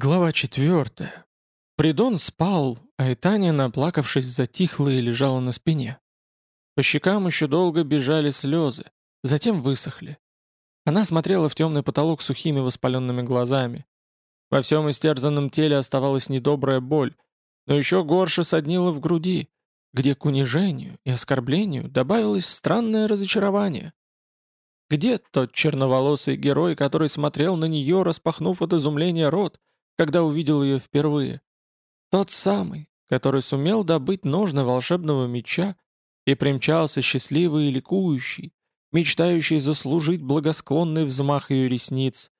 Глава четвертая. Придон спал, а Итания, наплакавшись, затихла и лежала на спине. По щекам еще долго бежали слезы, затем высохли. Она смотрела в темный потолок сухими воспаленными глазами. Во всем истерзанном теле оставалась недобрая боль, но еще горше соднила в груди, где к унижению и оскорблению добавилось странное разочарование. Где тот черноволосый герой, который смотрел на нее, распахнув от изумления рот, когда увидел ее впервые. Тот самый, который сумел добыть ножны волшебного меча и примчался счастливый и ликующий, мечтающий заслужить благосклонный взмах ее ресниц.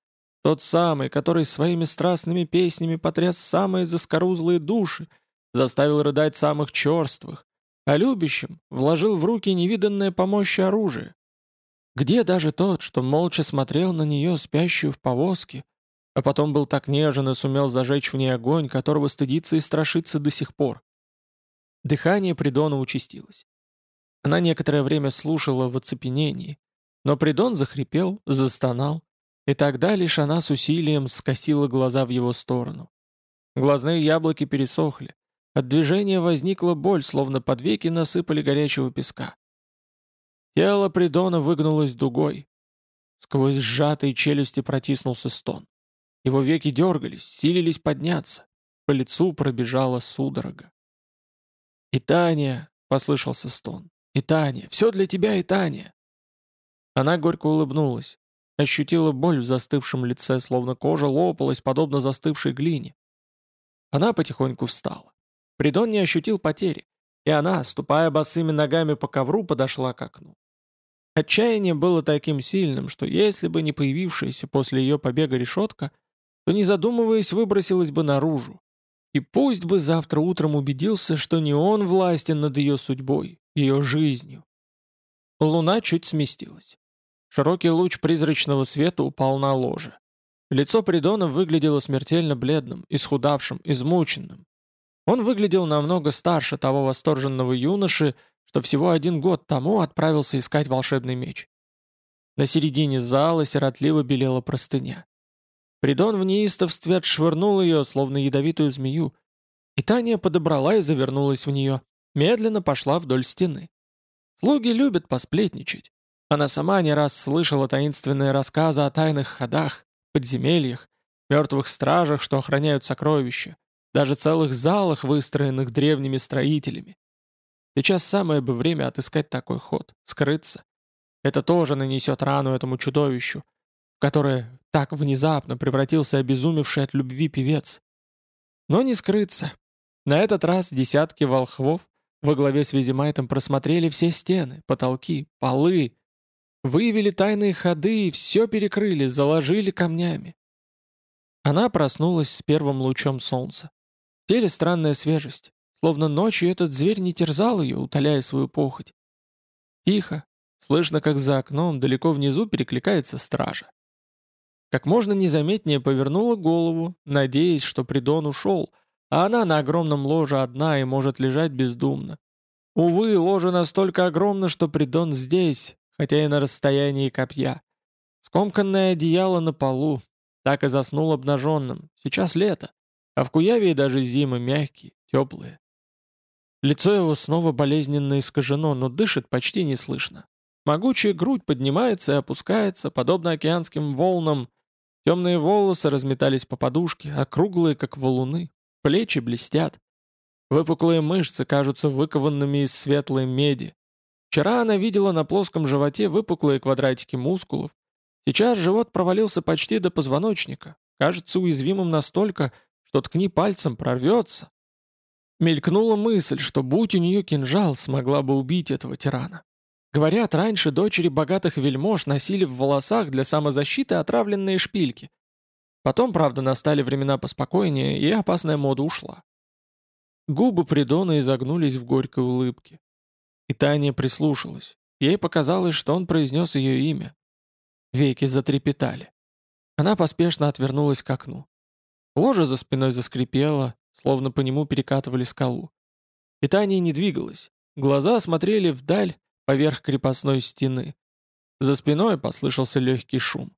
Тот самый, который своими страстными песнями потряс самые заскорузлые души, заставил рыдать самых черствых, а любящим вложил в руки невиданное помощь оружие. Где даже тот, что молча смотрел на нее, спящую в повозке, а потом был так нежен и сумел зажечь в ней огонь, которого стыдится и страшится до сих пор. Дыхание Придона участилось. Она некоторое время слушала в оцепенении, но Придон захрипел, застонал, и тогда лишь она с усилием скосила глаза в его сторону. Глазные яблоки пересохли. От движения возникла боль, словно под веки насыпали горячего песка. Тело Придона выгнулось дугой. Сквозь сжатые челюсти протиснулся стон. Его веки дергались, силились подняться. По лицу пробежала судорога. «И Таня!» — послышался стон. «И Таня! Все для тебя, и Таня!» Она горько улыбнулась. Ощутила боль в застывшем лице, словно кожа лопалась, подобно застывшей глине. Она потихоньку встала. Придон не ощутил потери, и она, ступая босыми ногами по ковру, подошла к окну. Отчаяние было таким сильным, что если бы не появившаяся после ее побега решетка — то, не задумываясь, выбросилась бы наружу. И пусть бы завтра утром убедился, что не он властен над ее судьбой, ее жизнью. Луна чуть сместилась. Широкий луч призрачного света упал на ложе. Лицо Придона выглядело смертельно бледным, исхудавшим, измученным. Он выглядел намного старше того восторженного юноши, что всего один год тому отправился искать волшебный меч. На середине зала сиротливо белела простыня. Придон в неистовстве отшвырнул ее, словно ядовитую змею, и Таня подобрала и завернулась в нее, медленно пошла вдоль стены. Слуги любят посплетничать. Она сама не раз слышала таинственные рассказы о тайных ходах, подземельях, мертвых стражах, что охраняют сокровища, даже целых залах, выстроенных древними строителями. Сейчас самое бы время отыскать такой ход, скрыться. Это тоже нанесет рану этому чудовищу, которое так внезапно превратился обезумевший от любви певец. Но не скрыться. На этот раз десятки волхвов во главе с Визимайтом просмотрели все стены, потолки, полы, выявили тайные ходы и все перекрыли, заложили камнями. Она проснулась с первым лучом солнца. В теле странная свежесть, словно ночью этот зверь не терзал ее, утоляя свою похоть. Тихо, слышно, как за окном далеко внизу перекликается стража. Как можно незаметнее повернула голову, надеясь, что Придон ушел, а она на огромном ложе одна и может лежать бездумно. Увы, ложе настолько огромно, что Придон здесь, хотя и на расстоянии копья. Скомканное одеяло на полу, так и заснул обнаженным. Сейчас лето, а в Куяве даже зимы мягкие, теплые. Лицо его снова болезненно искажено, но дышит почти не слышно. Могучая грудь поднимается и опускается, подобно океанским волнам, Темные волосы разметались по подушке, округлые, как валуны, плечи блестят. Выпуклые мышцы кажутся выкованными из светлой меди. Вчера она видела на плоском животе выпуклые квадратики мускулов. Сейчас живот провалился почти до позвоночника, кажется уязвимым настолько, что ткни пальцем прорвется. Мелькнула мысль, что будь у нее кинжал, смогла бы убить этого тирана. Говорят, раньше дочери богатых вельмож носили в волосах для самозащиты отравленные шпильки. Потом, правда, настали времена поспокойнее, и опасная мода ушла. Губы Придона изогнулись в горькой улыбке. И Таня прислушалась. Ей показалось, что он произнес ее имя. Веки затрепетали. Она поспешно отвернулась к окну. Ложа за спиной заскрипела, словно по нему перекатывали скалу. И Таня не двигалась. Глаза смотрели вдаль, поверх крепостной стены. За спиной послышался легкий шум.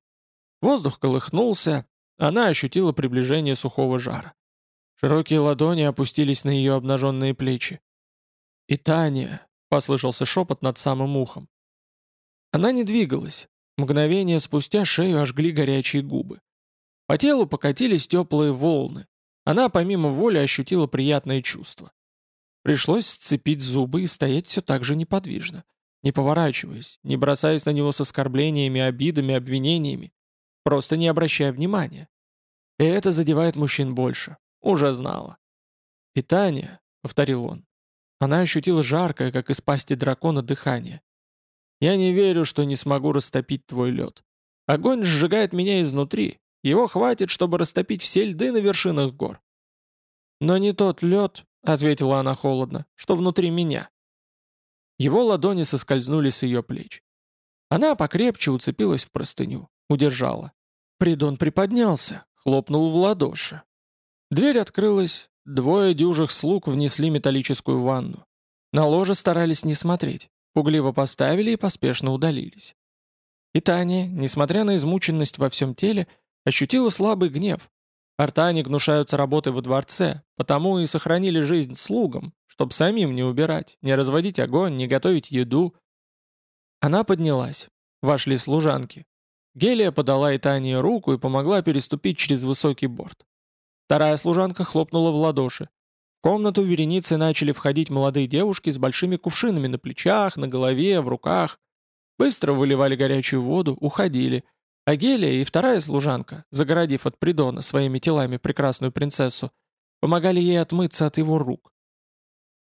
Воздух колыхнулся, Она ощутила приближение сухого жара. Широкие ладони опустились на ее обнаженные плечи. «И Таня!» — послышался шепот над самым ухом. Она не двигалась. Мгновение спустя шею ожгли горячие губы. По телу покатились теплые волны. Она помимо воли ощутила приятное чувство. Пришлось сцепить зубы и стоять все так же неподвижно, не поворачиваясь, не бросаясь на него с оскорблениями, обидами, обвинениями, просто не обращая внимания. И это задевает мужчин больше. Уже знала. «И Таня», — повторил он, — она ощутила жаркое, как из пасти дракона, дыхание. «Я не верю, что не смогу растопить твой лед. Огонь сжигает меня изнутри. Его хватит, чтобы растопить все льды на вершинах гор». «Но не тот лед», — ответила она холодно, — «что внутри меня». Его ладони соскользнули с ее плеч. Она покрепче уцепилась в простыню, удержала. Придон приподнялся, хлопнул в ладоши. Дверь открылась, двое дюжих слуг внесли металлическую ванну. На ложе старались не смотреть, пугливо поставили и поспешно удалились. И Таня, несмотря на измученность во всем теле, ощутила слабый гнев. Артане гнушаются работы во дворце, потому и сохранили жизнь слугам, чтобы самим не убирать, не разводить огонь, не готовить еду. Она поднялась. Вошли служанки. Гелия подала Итании руку и помогла переступить через высокий борт. Вторая служанка хлопнула в ладоши. В комнату вереницы начали входить молодые девушки с большими кувшинами на плечах, на голове, в руках. Быстро выливали горячую воду, уходили. А Гелия и вторая служанка, загородив от Придона своими телами прекрасную принцессу, помогали ей отмыться от его рук.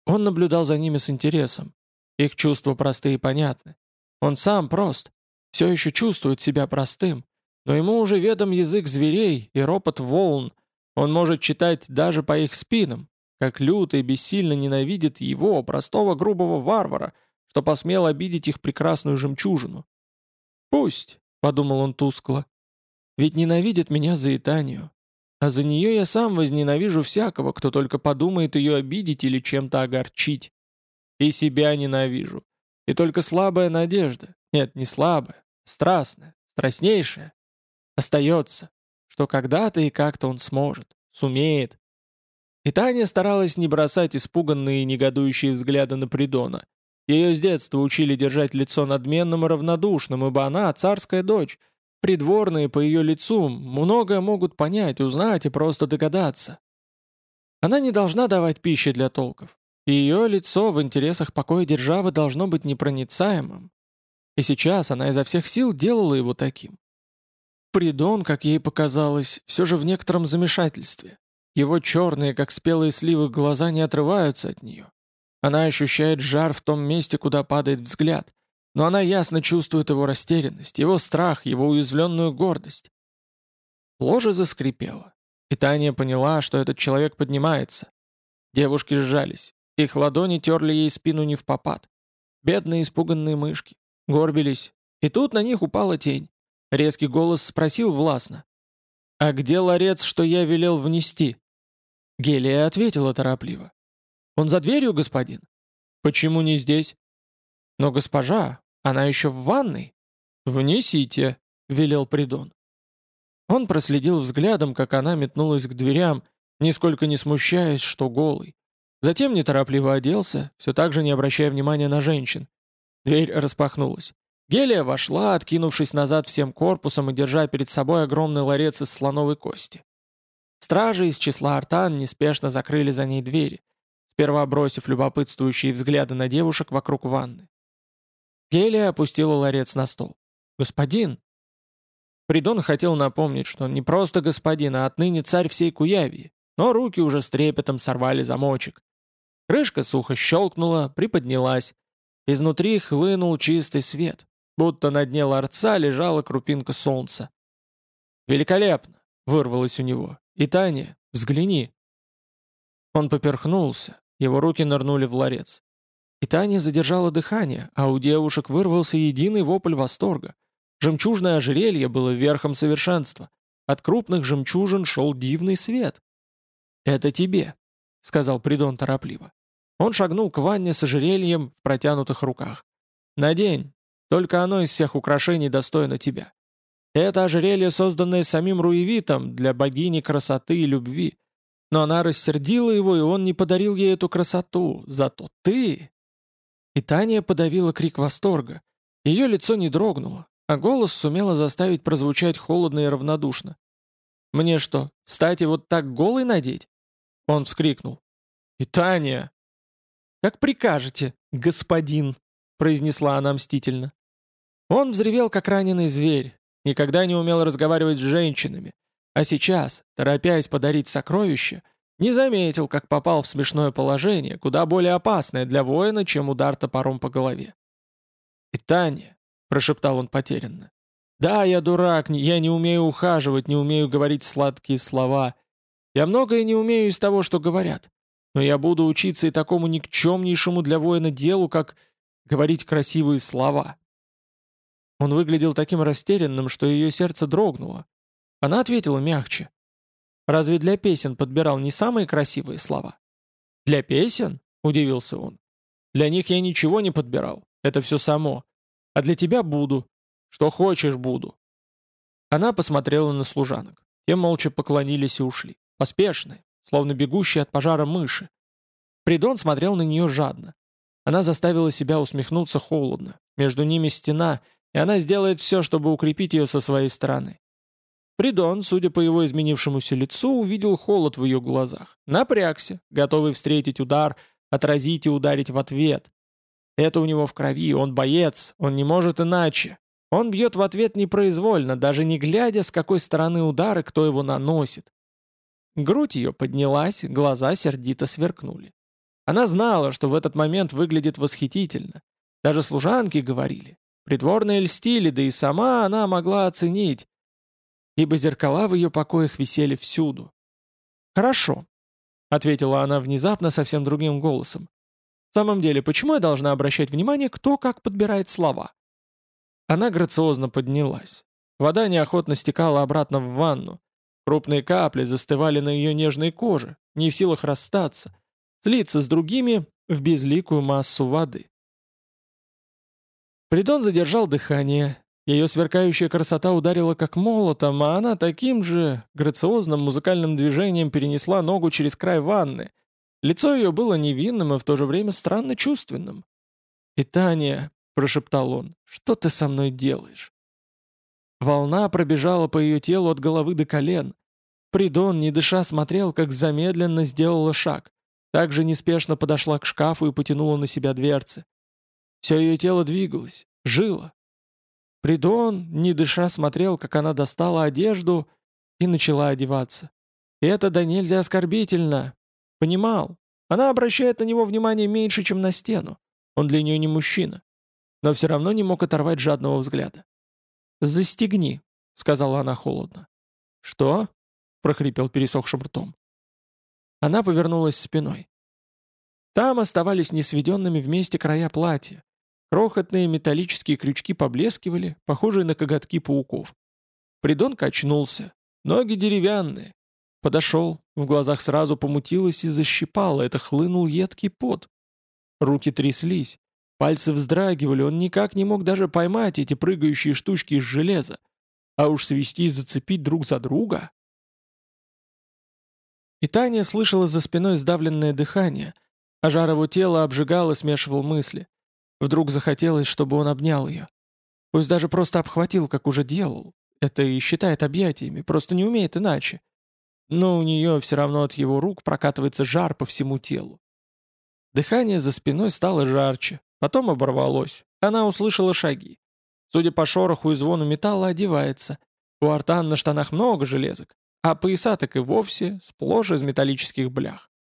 Он наблюдал за ними с интересом. Их чувства просты и понятны. Он сам прост, все еще чувствует себя простым, но ему уже ведом язык зверей и ропот волн, он может читать даже по их спинам, как люто и бессильно ненавидит его, простого грубого варвара, что посмел обидеть их прекрасную жемчужину. «Пусть», — подумал он тускло, — «ведь ненавидит меня за Итанию, а за нее я сам возненавижу всякого, кто только подумает ее обидеть или чем-то огорчить. И себя ненавижу. И только слабая надежда, нет, не слабая, страстная, страстнейшая, остается, что когда-то и как-то он сможет, сумеет. И Таня старалась не бросать испуганные и негодующие взгляды на Придона. Ее с детства учили держать лицо надменным и равнодушным, ибо она царская дочь. Придворные по ее лицу многое могут понять, узнать и просто догадаться. Она не должна давать пищи для толков. Ее лицо в интересах покоя державы должно быть непроницаемым. И сейчас она изо всех сил делала его таким. Придон, как ей показалось, все же в некотором замешательстве. Его черные, как спелые сливы, глаза не отрываются от нее. Она ощущает жар в том месте, куда падает взгляд, но она ясно чувствует его растерянность, его страх, его уязвленную гордость. Ложа заскрипела, и Таня поняла, что этот человек поднимается. Девушки сжались, их ладони терли ей спину не в попад. Бедные испуганные мышки, горбились, и тут на них упала тень. Резкий голос спросил властно. «А где ларец, что я велел внести?» Гелия ответила торопливо. «Он за дверью, господин?» «Почему не здесь?» «Но госпожа, она еще в ванной?» «Внесите», — велел Придон. Он проследил взглядом, как она метнулась к дверям, нисколько не смущаясь, что голый. Затем неторопливо оделся, все так же не обращая внимания на женщин. Дверь распахнулась. Гелия вошла, откинувшись назад всем корпусом и держа перед собой огромный ларец из слоновой кости. Стражи из числа артан неспешно закрыли за ней двери, сперва бросив любопытствующие взгляды на девушек вокруг ванны. Гелия опустила ларец на стол. «Господин!» Придон хотел напомнить, что он не просто господин, а отныне царь всей Куявии, но руки уже с трепетом сорвали замочек. Крышка сухо щелкнула, приподнялась. Изнутри хлынул чистый свет будто на дне ларца лежала крупинка солнца. «Великолепно!» — вырвалось у него. «И Таня, взгляни!» Он поперхнулся, его руки нырнули в ларец. И Таня задержала дыхание, а у девушек вырвался единый вопль восторга. Жемчужное ожерелье было верхом совершенства. От крупных жемчужин шел дивный свет. «Это тебе», — сказал Придон торопливо. Он шагнул к ванне с ожерельем в протянутых руках. «Надень, только оно из всех украшений достойно тебя. Это ожерелье, созданное самим Руевитом для богини красоты и любви. Но она рассердила его, и он не подарил ей эту красоту. Зато ты...» И Таня подавила крик восторга. Ее лицо не дрогнуло, а голос сумела заставить прозвучать холодно и равнодушно. «Мне что, встать и вот так голый надеть?» Он вскрикнул. «И Таня!» «Как прикажете, господин!» произнесла она мстительно. Он взревел, как раненый зверь, никогда не умел разговаривать с женщинами, а сейчас, торопясь подарить сокровище, не заметил, как попал в смешное положение, куда более опасное для воина, чем удар топором по голове. «И Таня», — прошептал он потерянно, — «да, я дурак, я не умею ухаживать, не умею говорить сладкие слова. Я многое не умею из того, что говорят. Но я буду учиться и такому никчемнейшему для воина делу, как говорить красивые слова». Он выглядел таким растерянным, что ее сердце дрогнуло. Она ответила мягче. «Разве для песен подбирал не самые красивые слова?» «Для песен?» — удивился он. «Для них я ничего не подбирал. Это все само. А для тебя буду. Что хочешь, буду». Она посмотрела на служанок. Те молча поклонились и ушли. Поспешные, словно бегущие от пожара мыши. Придон смотрел на нее жадно. Она заставила себя усмехнуться холодно. Между ними стена, и она сделает все, чтобы укрепить ее со своей стороны. Придон, судя по его изменившемуся лицу, увидел холод в ее глазах. Напрягся, готовый встретить удар, отразить и ударить в ответ. Это у него в крови, он боец, он не может иначе. Он бьет в ответ непроизвольно, даже не глядя, с какой стороны удары кто его наносит. Грудь ее поднялась, глаза сердито сверкнули. Она знала, что в этот момент выглядит восхитительно. Даже служанки говорили. Притворные льстили, да и сама она могла оценить, ибо зеркала в ее покоях висели всюду. «Хорошо», — ответила она внезапно совсем другим голосом. «В самом деле, почему я должна обращать внимание, кто как подбирает слова?» Она грациозно поднялась. Вода неохотно стекала обратно в ванну. Крупные капли застывали на ее нежной коже, не в силах расстаться, слиться с другими в безликую массу воды. Придон задержал дыхание. Ее сверкающая красота ударила как молотом, а она таким же грациозным музыкальным движением перенесла ногу через край ванны. Лицо ее было невинным и в то же время странно чувственным. «И Таня», — прошептал он, — «что ты со мной делаешь?» Волна пробежала по ее телу от головы до колен. Придон, не дыша, смотрел, как замедленно сделала шаг. Также неспешно подошла к шкафу и потянула на себя дверцы. Все ее тело двигалось, жило. Придон, не дыша, смотрел, как она достала одежду и начала одеваться. Это да нельзя оскорбительно. Понимал. Она обращает на него внимание меньше, чем на стену. Он для нее не мужчина. Но все равно не мог оторвать жадного взгляда. «Застегни», — сказала она холодно. «Что?» — прохрипел пересохшим ртом. Она повернулась спиной. Там оставались несведенными вместе края платья, Крохотные металлические крючки поблескивали, похожие на коготки пауков. Придон качнулся. Ноги деревянные. Подошел, в глазах сразу помутилось и защипало, это хлынул едкий пот. Руки тряслись, пальцы вздрагивали, он никак не мог даже поймать эти прыгающие штучки из железа. А уж свести и зацепить друг за друга. И Таня слышала за спиной сдавленное дыхание, а жар его тела обжигал и смешивал мысли. Вдруг захотелось, чтобы он обнял ее. Пусть даже просто обхватил, как уже делал. Это и считает объятиями, просто не умеет иначе. Но у нее все равно от его рук прокатывается жар по всему телу. Дыхание за спиной стало жарче, потом оборвалось. Она услышала шаги. Судя по шороху и звону металла, одевается. У артан на штанах много железок, а пояса так и вовсе сплошь из металлических блях.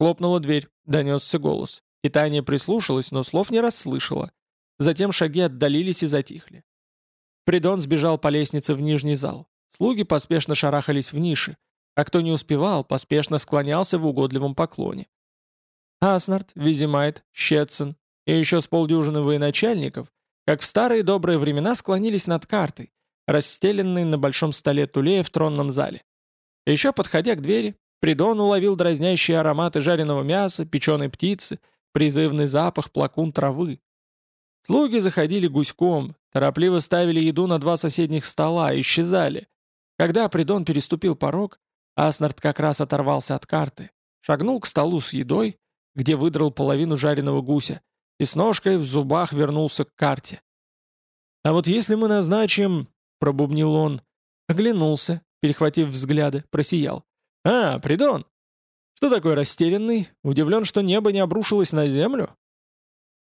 Хлопнула дверь, донесся голос. И Таня прислушалась, но слов не расслышала. Затем шаги отдалились и затихли. Придон сбежал по лестнице в нижний зал. Слуги поспешно шарахались в ниши, а кто не успевал, поспешно склонялся в угодливом поклоне. Аснард, Визимайт, Щетсон и еще с полдюжины военачальников, как в старые добрые времена, склонились над картой, расстеленной на большом столе Тулея в тронном зале. Еще подходя к двери, Придон уловил дразнящие ароматы жареного мяса, печеной птицы, призывный запах плакун травы. Слуги заходили гуськом, торопливо ставили еду на два соседних стола, исчезали. Когда Придон переступил порог, Аснард как раз оторвался от карты, шагнул к столу с едой, где выдрал половину жареного гуся, и с ножкой в зубах вернулся к карте. «А вот если мы назначим...» — пробубнил он. Оглянулся, перехватив взгляды, просиял. «А, Придон! Что такой растерянный? Удивлен, что небо не обрушилось на землю?»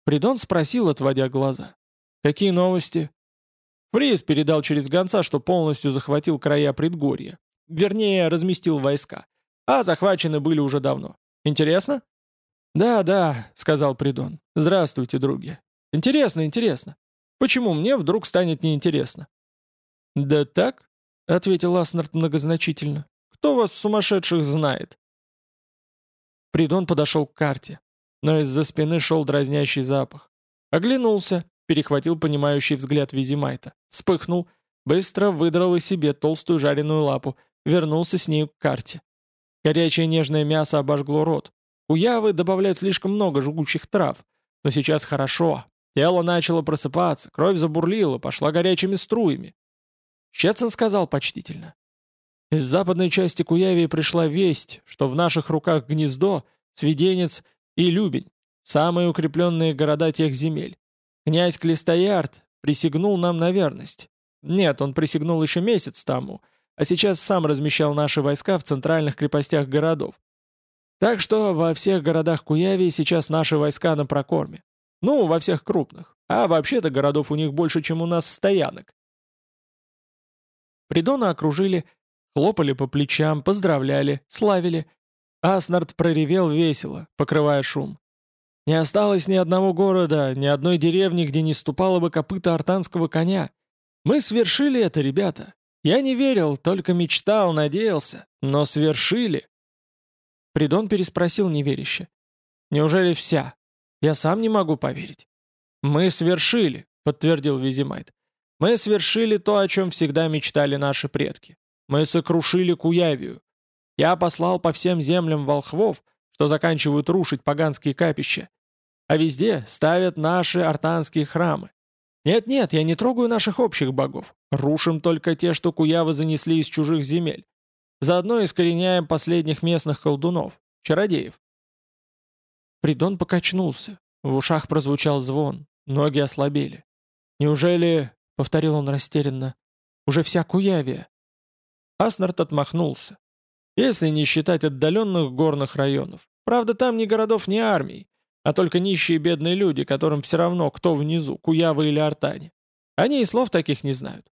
Придон спросил, отводя глаза. «Какие новости?» Фриз передал через гонца, что полностью захватил края предгорья. Вернее, разместил войска. А захвачены были уже давно. Интересно? «Да, да», — сказал Придон. «Здравствуйте, други. Интересно, интересно. Почему мне вдруг станет неинтересно?» «Да так», — ответил Аснард многозначительно. «Кто вас, сумасшедших, знает?» Придон подошел к карте, но из-за спины шел дразнящий запах. Оглянулся, перехватил понимающий взгляд Визимайта, вспыхнул, быстро выдрал из себе толстую жареную лапу, вернулся с ней к карте. Горячее нежное мясо обожгло рот, у Явы добавляют слишком много жгучих трав. Но сейчас хорошо. Тело начало просыпаться, кровь забурлила, пошла горячими струями. Щецин сказал почтительно. Из западной части Куявии пришла весть, что в наших руках гнездо, Свиденец и Любень, самые укрепленные города тех земель. Князь Клистоярд присягнул нам на верность. Нет, он присягнул еще месяц тому, а сейчас сам размещал наши войска в центральных крепостях городов. Так что во всех городах Куявии сейчас наши войска на прокорме. Ну, во всех крупных. А вообще-то городов у них больше, чем у нас стоянок. Придона окружили, хлопали по плечам, поздравляли, славили. Аснард проревел весело, покрывая шум. Не осталось ни одного города, ни одной деревни, где не ступало бы копыта артанского коня. Мы свершили это, ребята. Я не верил, только мечтал, надеялся. Но свершили. Придон переспросил неверяще. «Неужели вся? Я сам не могу поверить». «Мы свершили», — подтвердил Визимайт. «Мы свершили то, о чем всегда мечтали наши предки. Мы сокрушили Куявию. Я послал по всем землям волхвов, что заканчивают рушить поганские капища. А везде ставят наши артанские храмы. Нет-нет, я не трогаю наших общих богов. Рушим только те, что куявы занесли из чужих земель. Заодно искореняем последних местных колдунов, чародеев. Придон покачнулся, в ушах прозвучал звон, ноги ослабели. «Неужели, — повторил он растерянно, — уже вся Куявия?» Аснард отмахнулся. «Если не считать отдаленных горных районов. Правда, там ни городов, ни армий, а только нищие бедные люди, которым все равно, кто внизу, Куявы или Артане. Они и слов таких не знают».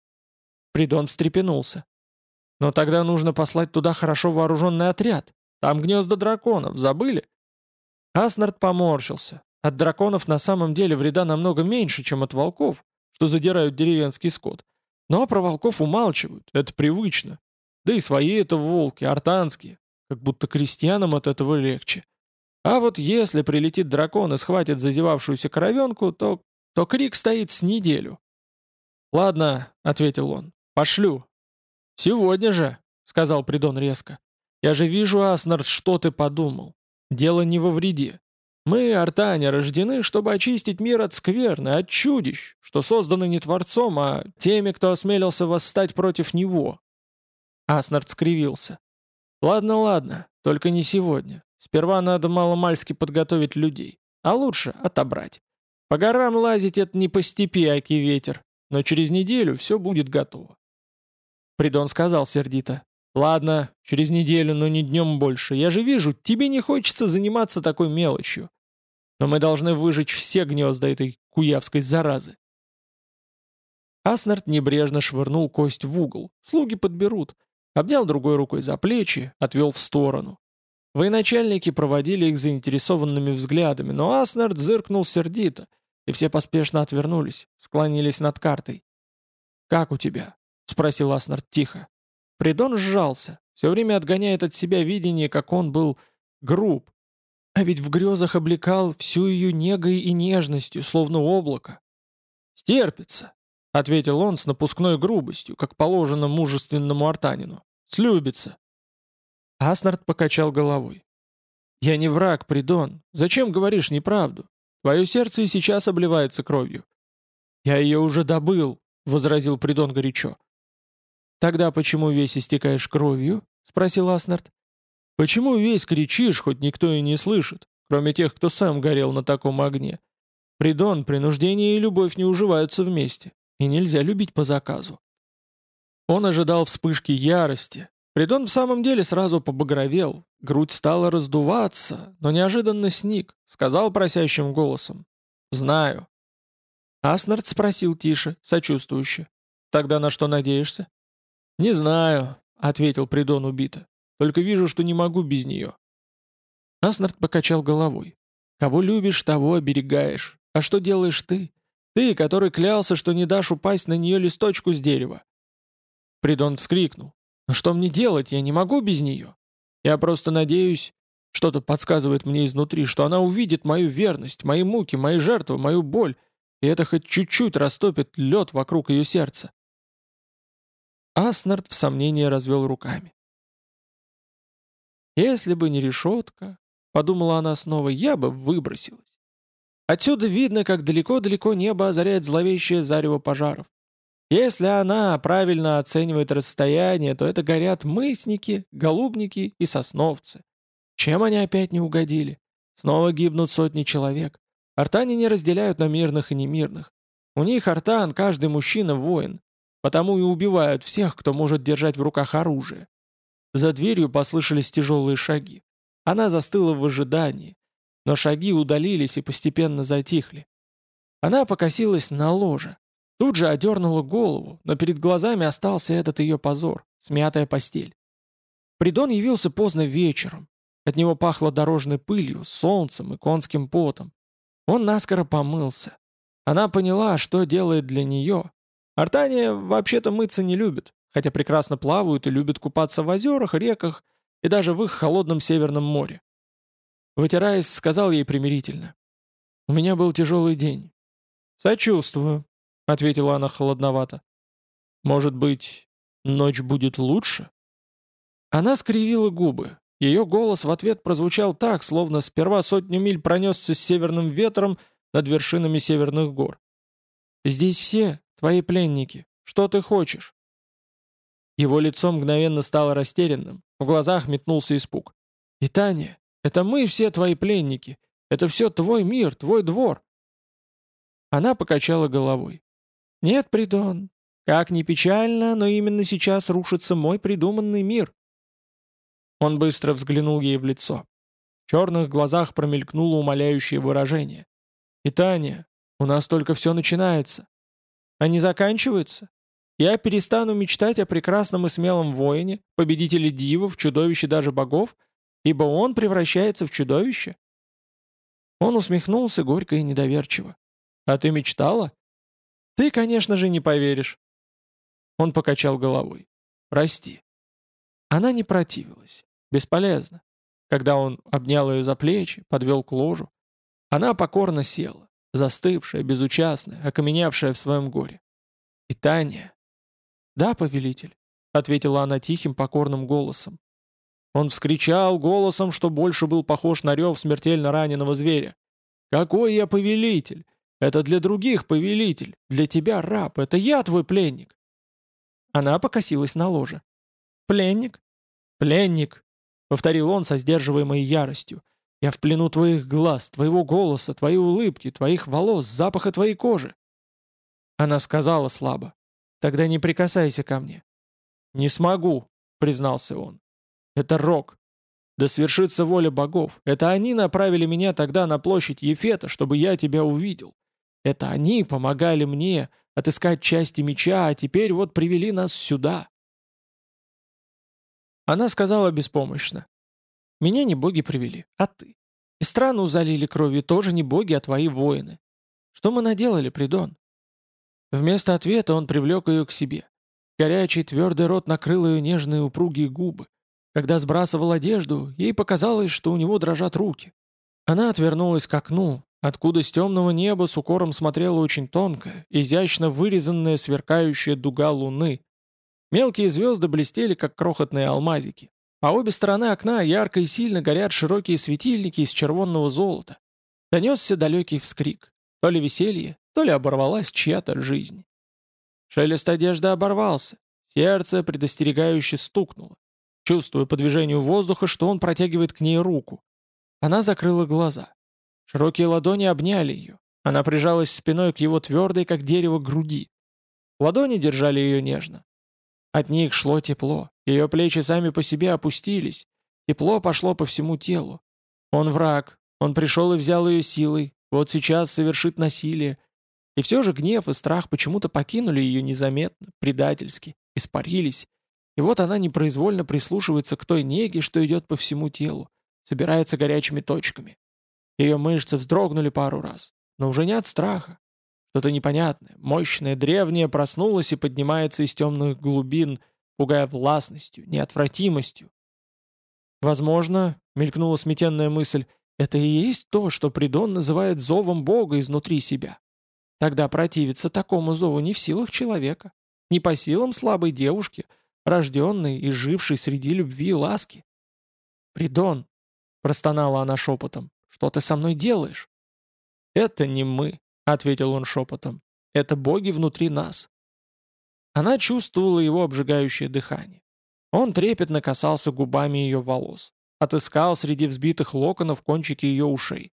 Придон встрепенулся. Но тогда нужно послать туда хорошо вооруженный отряд. Там гнезда драконов, забыли? Аснард поморщился. От драконов на самом деле вреда намного меньше, чем от волков, что задирают деревенский скот. Но про волков умалчивают, это привычно. Да и свои это волки, артанские. Как будто крестьянам от этого легче. А вот если прилетит дракон и схватит зазевавшуюся коровенку, то, то крик стоит с неделю. «Ладно», — ответил он, — «пошлю, «Сегодня же», — сказал Придон резко. «Я же вижу, Аснард, что ты подумал. Дело не во вреде. Мы, артане, рождены, чтобы очистить мир от скверны, от чудищ, что созданы не Творцом, а теми, кто осмелился восстать против него». Аснард скривился. «Ладно, ладно, только не сегодня. Сперва надо маломальски подготовить людей, а лучше отобрать. По горам лазить — это не по степи, аки ветер, но через неделю все будет готово. Придон сказал сердито. «Ладно, через неделю, но не днем больше. Я же вижу, тебе не хочется заниматься такой мелочью. Но мы должны выжечь все гнезда этой куявской заразы». Аснард небрежно швырнул кость в угол. Слуги подберут. Обнял другой рукой за плечи, отвел в сторону. Военачальники проводили их заинтересованными взглядами, но Аснард зыркнул сердито, и все поспешно отвернулись, склонились над картой. «Как у тебя?» — спросил Аснард тихо. Придон сжался, все время отгоняет от себя видение, как он был груб. А ведь в грезах облекал всю ее негой и нежностью, словно облако. «Стерпится», — ответил он с напускной грубостью, как положено мужественному артанину. «Слюбится». Аснард покачал головой. «Я не враг, Придон. Зачем говоришь неправду? Твое сердце и сейчас обливается кровью. «Я ее уже добыл», — возразил Придон горячо. «Тогда почему весь истекаешь кровью?» — спросил Аснард. «Почему весь кричишь, хоть никто и не слышит, кроме тех, кто сам горел на таком огне? Придон, принуждение и любовь не уживаются вместе, и нельзя любить по заказу». Он ожидал вспышки ярости. Придон в самом деле сразу побагровел, грудь стала раздуваться, но неожиданно сник, сказал просящим голосом. «Знаю». Аснард спросил тише, сочувствующе. «Тогда на что надеешься?» «Не знаю», — ответил Придон убито. «Только вижу, что не могу без нее». Аснард покачал головой. «Кого любишь, того оберегаешь. А что делаешь ты? Ты, который клялся, что не дашь упасть на нее листочку с дерева». Придон вскрикнул. «Но что мне делать? Я не могу без нее. Я просто надеюсь...» Что-то подсказывает мне изнутри, что она увидит мою верность, мои муки, мои жертвы, мою боль, и это хоть чуть-чуть растопит лед вокруг ее сердца. Аснард в сомнении развел руками. «Если бы не решетка», — подумала она снова, — «я бы выбросилась». Отсюда видно, как далеко-далеко небо озаряет зловещее зарево пожаров. Если она правильно оценивает расстояние, то это горят мысники, голубники и сосновцы. Чем они опять не угодили? Снова гибнут сотни человек. Артане не разделяют на мирных и немирных. У них артан каждый мужчина воин. Потому и убивают всех, кто может держать в руках оружие. За дверью послышались тяжелые шаги. Она застыла в ожидании, но шаги удалились и постепенно затихли. Она покосилась на ложе. Тут же одернула голову, но перед глазами остался этот ее позор, смятая постель. Придон явился поздно вечером. От него пахло дорожной пылью, солнцем и конским потом. Он наскоро помылся. Она поняла, что делает для нее, Артания вообще-то мыться не любят, хотя прекрасно плавают и любят купаться в озерах, реках и даже в их холодном Северном море. Вытираясь, сказал ей примирительно. «У меня был тяжелый день». «Сочувствую», — ответила она холодновато. «Может быть, ночь будет лучше?» Она скривила губы. Ее голос в ответ прозвучал так, словно сперва сотню миль пронесся с северным ветром над вершинами северных гор. «Здесь все, Твои пленники. Что ты хочешь?» Его лицо мгновенно стало растерянным, в глазах метнулся испуг. «И Таня, это мы все твои пленники. Это все твой мир, твой двор». Она покачала головой. «Нет, Придон, как ни печально, но именно сейчас рушится мой придуманный мир». Он быстро взглянул ей в лицо. В черных глазах промелькнуло умоляющее выражение. «И Таня, у нас только все начинается. Они заканчиваются? Я перестану мечтать о прекрасном и смелом воине, победителе дивов, чудовище даже богов, ибо он превращается в чудовище? Он усмехнулся горько и недоверчиво. «А ты мечтала?» «Ты, конечно же, не поверишь». Он покачал головой. «Прости». Она не противилась. Бесполезно. Когда он обнял ее за плечи, подвел к ложу, она покорно села застывшая, безучастная, окаменевшая в своем горе. И Таня. «Да, повелитель», — ответила она тихим, покорным голосом. Он вскричал голосом, что больше был похож на рев смертельно раненого зверя. «Какой я повелитель? Это для других повелитель, для тебя раб, это я твой пленник». Она покосилась на ложе. «Пленник? Пленник!» — повторил он со сдерживаемой яростью. Я в плену твоих глаз, твоего голоса, твоей улыбки, твоих волос, запаха твоей кожи. Она сказала слабо. Тогда не прикасайся ко мне. Не смогу, признался он. Это рок. Да свершится воля богов. Это они направили меня тогда на площадь Ефета, чтобы я тебя увидел. Это они помогали мне отыскать части меча, а теперь вот привели нас сюда. Она сказала беспомощно. Меня не боги привели, а ты. И страну залили кровью тоже не боги, а твои воины. Что мы наделали, Придон?» Вместо ответа он привлек ее к себе. Горячий твердый рот накрыл ее нежные упругие губы. Когда сбрасывал одежду, ей показалось, что у него дрожат руки. Она отвернулась к окну, откуда с темного неба с укором смотрела очень тонкая, изящно вырезанная сверкающая дуга луны. Мелкие звезды блестели, как крохотные алмазики. По обе стороны окна ярко и сильно горят широкие светильники из червонного золота. Донесся далекий вскрик. То ли веселье, то ли оборвалась чья-то жизнь. Шелест одежды оборвался, сердце предостерегающе стукнуло, чувствуя по движению воздуха, что он протягивает к ней руку. Она закрыла глаза. Широкие ладони обняли ее. Она прижалась спиной к его твердой, как дерево, груди. Ладони держали ее нежно. От них шло тепло, ее плечи сами по себе опустились. Тепло пошло по всему телу. Он враг, он пришел и взял ее силой, вот сейчас совершит насилие. И все же гнев и страх почему-то покинули ее незаметно, предательски, испарились. И вот она непроизвольно прислушивается к той неге, что идет по всему телу, собирается горячими точками. Ее мышцы вздрогнули пару раз, но уже не от страха. Что-то непонятное, мощное, древнее проснулось и поднимается из темных глубин, пугая властностью, неотвратимостью. Возможно, мелькнула сметенная мысль, это и есть то, что Придон называет зовом Бога изнутри себя. Тогда противиться такому зову не в силах человека, не по силам слабой девушки, рожденной и жившей среди любви и ласки. «Придон!» — простонала она шепотом. «Что ты со мной делаешь?» «Это не мы», — ответил он шепотом. «Это боги внутри нас». Она чувствовала его обжигающее дыхание. Он трепетно касался губами ее волос, отыскал среди взбитых локонов кончики ее ушей.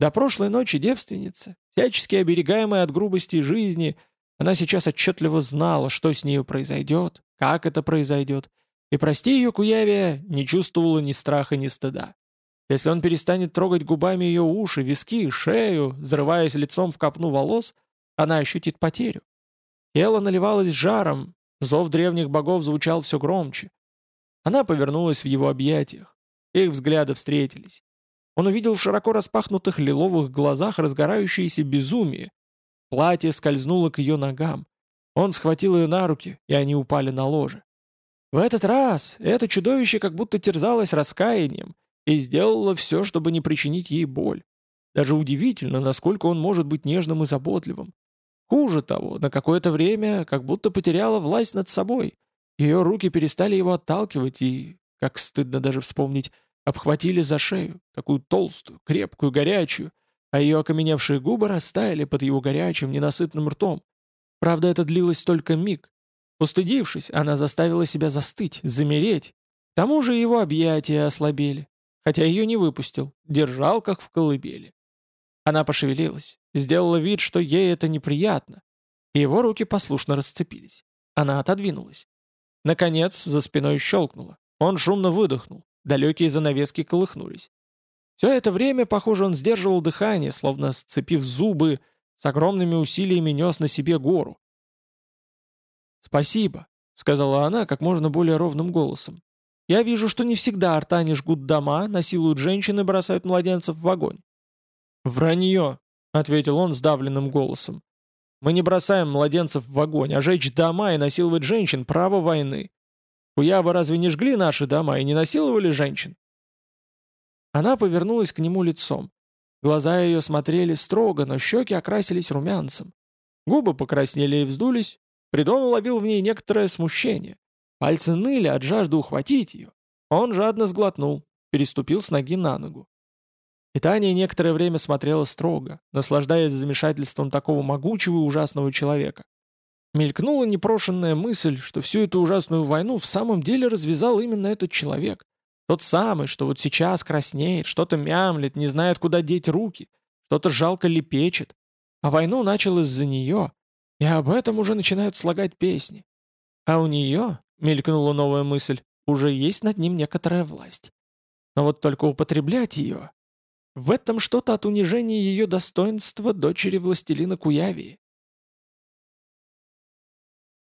До прошлой ночи девственница, всячески оберегаемая от грубости жизни, она сейчас отчетливо знала, что с нею произойдет, как это произойдет, и, прости ее, Куявия, не чувствовала ни страха, ни стыда. Если он перестанет трогать губами ее уши, виски, шею, взрываясь лицом в копну волос, она ощутит потерю. Тело наливалось жаром, зов древних богов звучал все громче. Она повернулась в его объятиях. Их взгляды встретились. Он увидел в широко распахнутых лиловых глазах разгорающееся безумие. Платье скользнуло к ее ногам. Он схватил ее на руки, и они упали на ложе. В этот раз это чудовище как будто терзалось раскаянием и сделало все, чтобы не причинить ей боль. Даже удивительно, насколько он может быть нежным и заботливым. Хуже того, на какое-то время как будто потеряла власть над собой. Ее руки перестали его отталкивать и, как стыдно даже вспомнить, обхватили за шею, такую толстую, крепкую, горячую, а ее окаменевшие губы растаяли под его горячим, ненасытным ртом. Правда, это длилось только миг. Устыдившись, она заставила себя застыть, замереть. К тому же его объятия ослабели, хотя ее не выпустил, держал, как в колыбели. Она пошевелилась, сделала вид, что ей это неприятно, и его руки послушно расцепились. Она отодвинулась. Наконец, за спиной щелкнуло. Он шумно выдохнул, далекие занавески колыхнулись. Все это время, похоже, он сдерживал дыхание, словно сцепив зубы, с огромными усилиями нес на себе гору. «Спасибо», — сказала она как можно более ровным голосом. «Я вижу, что не всегда артане жгут дома, насилуют женщин и бросают младенцев в огонь». «Вранье», — ответил он сдавленным голосом. «Мы не бросаем младенцев в огонь, а жечь дома и насиловать женщин — право войны. Куявы разве не жгли наши дома и не насиловали женщин?» Она повернулась к нему лицом. Глаза ее смотрели строго, но щеки окрасились румянцем. Губы покраснели и вздулись. Придон уловил в ней некоторое смущение. Пальцы ныли от жажды ухватить ее. Он жадно сглотнул, переступил с ноги на ногу. И Таня некоторое время смотрела строго, наслаждаясь замешательством такого могучего и ужасного человека. Мелькнула непрошенная мысль, что всю эту ужасную войну в самом деле развязал именно этот человек. Тот самый, что вот сейчас краснеет, что-то мямлет, не знает, куда деть руки, что-то жалко лепечет. А войну начал из-за нее, и об этом уже начинают слагать песни. А у нее, мелькнула новая мысль, уже есть над ним некоторая власть. Но вот только употреблять ее... В этом что-то от унижения ее достоинства дочери властелина Куявии.